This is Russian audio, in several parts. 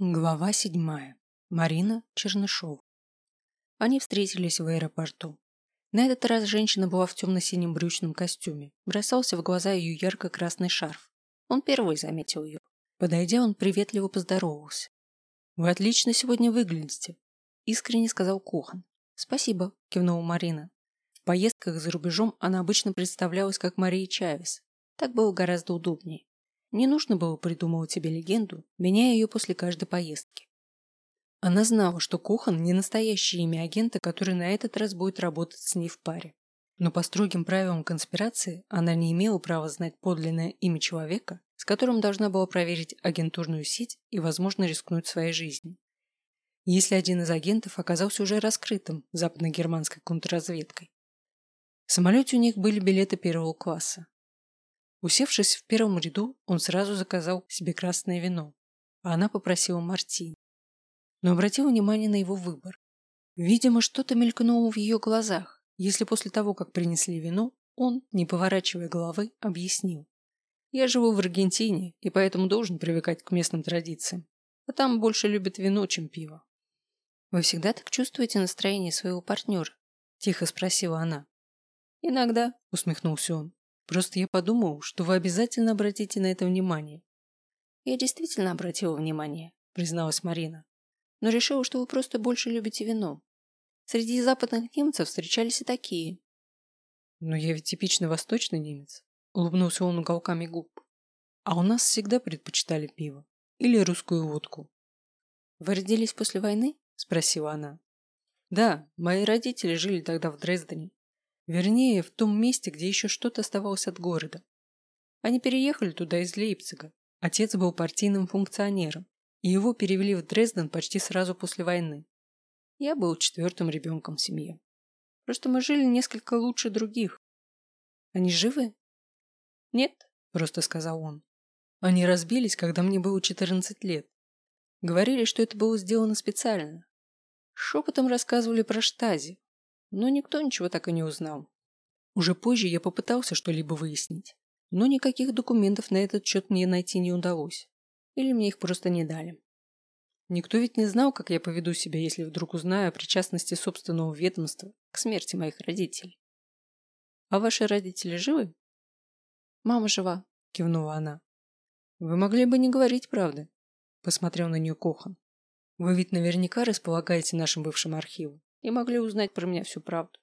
Глава седьмая. Марина Чернышова. Они встретились в аэропорту. На этот раз женщина была в темно-синем брючном костюме. Бросался в глаза ее ярко-красный шарф. Он первый заметил ее. Подойдя, он приветливо поздоровался. «Вы отлично сегодня выглядите», – искренне сказал Кохан. «Спасибо», – кивнула Марина. В поездках за рубежом она обычно представлялась как Мария Чавес. Так было гораздо удобнее. Не нужно было придумывать себе легенду, меняя ее после каждой поездки. Она знала, что Кохан не настоящее имя агента, который на этот раз будет работать с ней в паре. Но по строгим правилам конспирации она не имела права знать подлинное имя человека, с которым должна была проверить агентурную сеть и, возможно, рискнуть своей жизнью. Если один из агентов оказался уже раскрытым западно-германской контрразведкой. В самолете у них были билеты первого класса, Усевшись в первом ряду, он сразу заказал себе красное вино, а она попросила мартини. Но обратил внимание на его выбор. Видимо, что-то мелькнуло в ее глазах, если после того, как принесли вино, он, не поворачивая головы, объяснил. «Я живу в Аргентине и поэтому должен привыкать к местным традициям. А там больше любят вино, чем пиво». «Вы всегда так чувствуете настроение своего партнера?» – тихо спросила она. «Иногда», – усмехнулся он. Просто я подумал, что вы обязательно обратите на это внимание. Я действительно обратила внимание, призналась Марина. Но решила, что вы просто больше любите вино. Среди западных немцев встречались и такие. Но я ведь типичный восточный немец, улыбнулся он уголками губ. А у нас всегда предпочитали пиво или русскую водку. Вы родились после войны? спросила она. Да, мои родители жили тогда в Дрездене. Вернее, в том месте, где еще что-то оставалось от города. Они переехали туда из Лейпцига. Отец был партийным функционером, и его перевели в Дрезден почти сразу после войны. Я был четвертым ребенком в семье. Просто мы жили несколько лучше других. Они живы? Нет, просто сказал он. Они разбились, когда мне было 14 лет. Говорили, что это было сделано специально. Шепотом рассказывали про штази, но никто ничего так и не узнал. Уже позже я попытался что-либо выяснить, но никаких документов на этот счет мне найти не удалось. Или мне их просто не дали. Никто ведь не знал, как я поведу себя, если вдруг узнаю о причастности собственного ведомства к смерти моих родителей. А ваши родители живы? Мама жива, кивнула она. Вы могли бы не говорить правды, посмотрел на нее Кохан. Вы ведь наверняка располагаете нашим бывшим архивом и могли узнать про меня всю правду.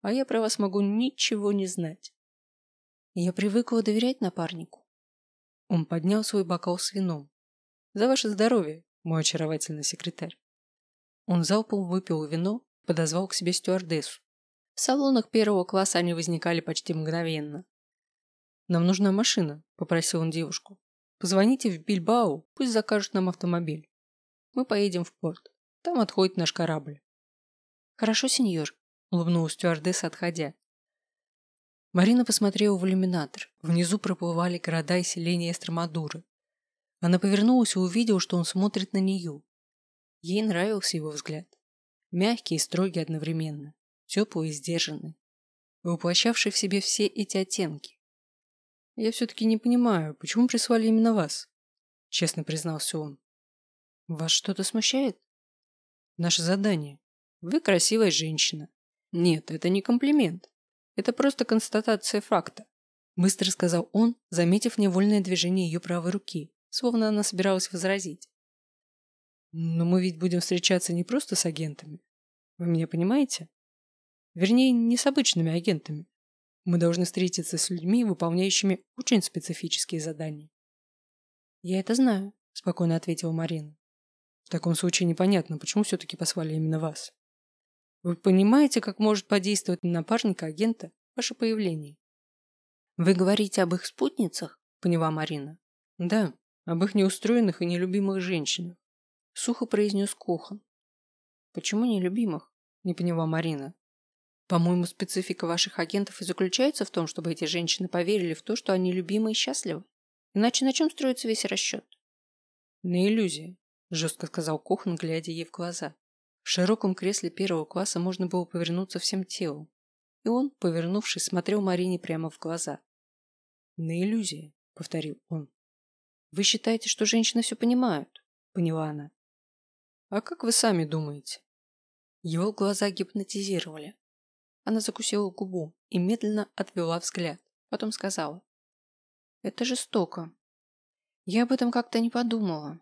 А я про вас могу ничего не знать. Я привыкла доверять напарнику. Он поднял свой бокал с вином. За ваше здоровье, мой очаровательный секретарь. Он залпом выпил вино, подозвал к себе стюардессу. В салонах первого класса они возникали почти мгновенно. «Нам нужна машина», – попросил он девушку. «Позвоните в Бильбао, пусть закажут нам автомобиль. Мы поедем в порт. Там отходит наш корабль». «Хорошо, сеньор», – улыбнулась стюардесса, отходя. Марина посмотрела в иллюминатор. Внизу проплывали города и селения Эстромадуры. Она повернулась и увидела, что он смотрит на нее. Ей нравился его взгляд. Мягкий и строгий одновременно. Теплый и сдержанный. Воплощавший в себе все эти оттенки. «Я все-таки не понимаю, почему прислали именно вас?» Честно признался он. «Вас что-то смущает?» «Наше задание. Вы красивая женщина. Нет, это не комплимент. Это просто констатация факта. Быстро сказал он, заметив невольное движение ее правой руки, словно она собиралась возразить. Но мы ведь будем встречаться не просто с агентами. Вы меня понимаете? Вернее, не с обычными агентами. Мы должны встретиться с людьми, выполняющими очень специфические задания. Я это знаю, спокойно ответила Марина. В таком случае непонятно, почему все-таки послали именно вас. Вы понимаете, как может подействовать на напарника агента ваше появление? Вы говорите об их спутницах? Поняла Марина. Да, об их неустроенных и нелюбимых женщинах. Сухо произнес Кохан. Почему нелюбимых? Не поняла Марина. По-моему, специфика ваших агентов и заключается в том, чтобы эти женщины поверили в то, что они любимы и счастливы. Иначе на чем строится весь расчет? На иллюзии, жестко сказал Кохан, глядя ей в глаза. В широком кресле первого класса можно было повернуться всем телом. И он, повернувшись, смотрел Марине прямо в глаза. «На иллюзии», — повторил он. «Вы считаете, что женщины все понимают?» — поняла она. А как вы сами думаете? Его глаза гипнотизировали. Она закусила губу и медленно отвела взгляд. Потом сказала. Это жестоко. Я об этом как-то не подумала.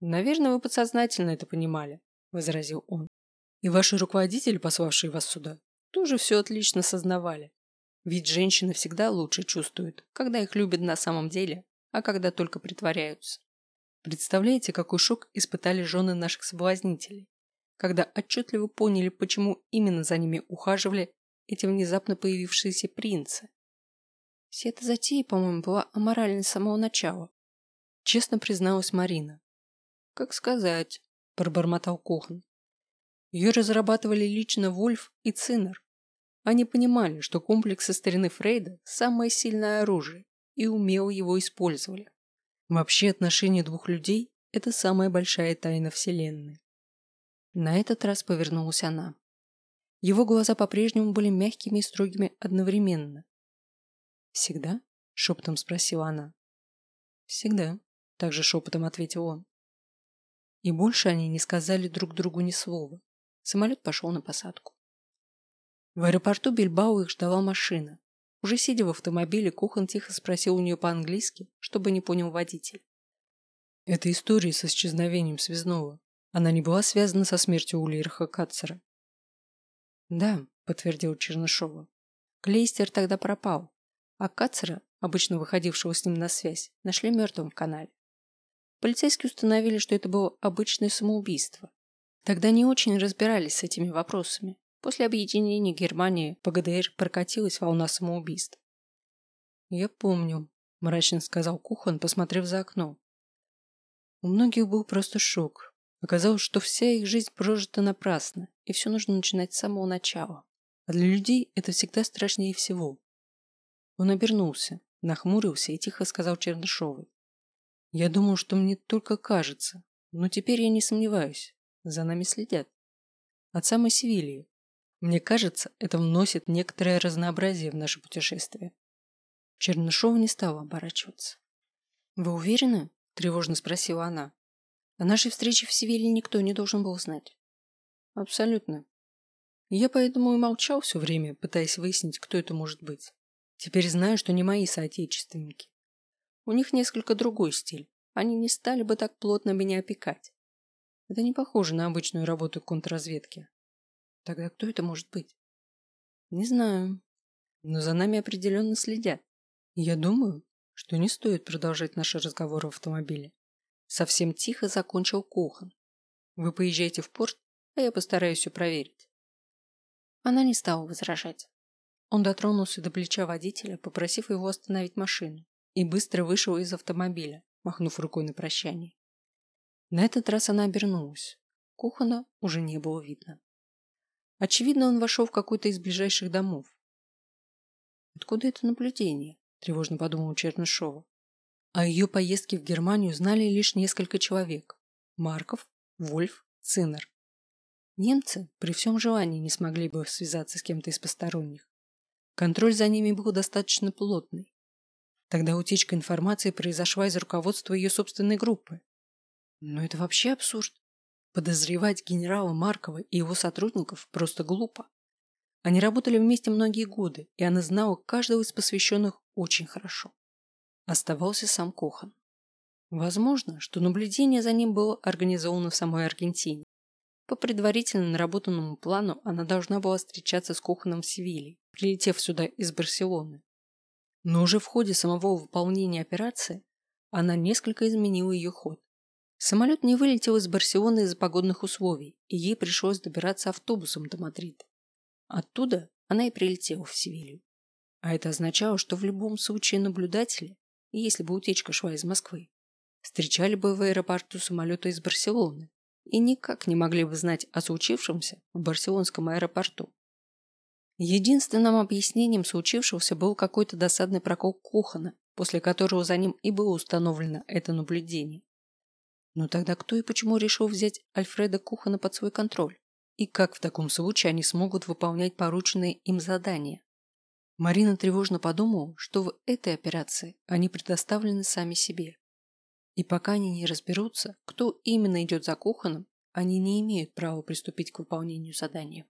Наверное, вы подсознательно это понимали, возразил он. И ваши руководители, пославшие вас сюда, тоже все отлично сознавали. Ведь женщины всегда лучше чувствуют, когда их любят на самом деле, а когда только притворяются. Представляете, какой шок испытали жены наших соблазнителей, когда отчетливо поняли, почему именно за ними ухаживали эти внезапно появившиеся принцы. Вся эта затея, по-моему, была аморальной с самого начала. Честно призналась Марина. Как сказать, пробормотал Кохан. Ее разрабатывали лично Вольф и Цинер. Они понимали, что комплексы старины Фрейда – самое сильное оружие, и умело его использовали. Вообще отношения двух людей – это самая большая тайна Вселенной. На этот раз повернулась она. Его глаза по-прежнему были мягкими и строгими одновременно. «Всегда?» – шепотом спросила она. «Всегда», – также шепотом ответил он. И больше они не сказали друг другу ни слова. Самолет пошел на посадку. В аэропорту Бильбао их ждала машина. Уже сидя в автомобиле, Кухан тихо спросил у нее по-английски, чтобы не понял водитель. «Это история с исчезновением связного. Она не была связана со смертью Ульриха Катцера?» «Да», — подтвердил Чернышова. Клейстер тогда пропал, а Кацера, обычно выходившего с ним на связь, нашли мертвым в канале. Полицейские установили, что это было обычное самоубийство. Тогда не очень разбирались с этими вопросами, После объединения Германии по ГДР прокатилась волна самоубийств. «Я помню», – мрачно сказал Кухан, посмотрев за окно. У многих был просто шок. Оказалось, что вся их жизнь прожита напрасно, и все нужно начинать с самого начала. А для людей это всегда страшнее всего. Он обернулся, нахмурился и тихо сказал Чернышовой. «Я думал, что мне только кажется, но теперь я не сомневаюсь. За нами следят. От самой Севильи, мне кажется, это вносит некоторое разнообразие в наше путешествие. Чернышова не стала оборачиваться. «Вы уверены?» – тревожно спросила она. «О нашей встрече в Севиле никто не должен был знать». «Абсолютно. Я поэтому и молчал все время, пытаясь выяснить, кто это может быть. Теперь знаю, что не мои соотечественники. У них несколько другой стиль. Они не стали бы так плотно меня опекать. Это не похоже на обычную работу контрразведки. Тогда кто это может быть? Не знаю. Но за нами определенно следят. я думаю, что не стоит продолжать наши разговоры в автомобиле. Совсем тихо закончил Кохан. Вы поезжайте в порт, а я постараюсь все проверить. Она не стала возражать. Он дотронулся до плеча водителя, попросив его остановить машину, и быстро вышел из автомобиля, махнув рукой на прощание. На этот раз она обернулась. Кухана уже не было видно. Очевидно, он вошел в какой-то из ближайших домов. Откуда это наблюдение? Тревожно подумал Чернышова. О ее поездке в Германию знали лишь несколько человек. Марков, Вольф, Цинер. Немцы при всем желании не смогли бы связаться с кем-то из посторонних. Контроль за ними был достаточно плотный. Тогда утечка информации произошла из руководства ее собственной группы. Но это вообще абсурд. Подозревать генерала Маркова и его сотрудников просто глупо. Они работали вместе многие годы, и она знала каждого из посвященных очень хорошо. Оставался сам Кохан. Возможно, что наблюдение за ним было организовано в самой Аргентине. По предварительно наработанному плану она должна была встречаться с Коханом в Севилье, прилетев сюда из Барселоны. Но уже в ходе самого выполнения операции она несколько изменила ее ход. Самолет не вылетел из Барселоны из-за погодных условий, и ей пришлось добираться автобусом до Мадрида. Оттуда она и прилетела в Севилью. А это означало, что в любом случае наблюдатели, если бы утечка шла из Москвы, встречали бы в аэропорту самолета из Барселоны и никак не могли бы знать о случившемся в барселонском аэропорту. Единственным объяснением случившегося был какой-то досадный прокол Кухана, после которого за ним и было установлено это наблюдение. Но тогда кто и почему решил взять Альфреда Кухана под свой контроль? И как в таком случае они смогут выполнять порученные им задания? Марина тревожно подумала, что в этой операции они предоставлены сами себе. И пока они не разберутся, кто именно идет за Куханом, они не имеют права приступить к выполнению задания.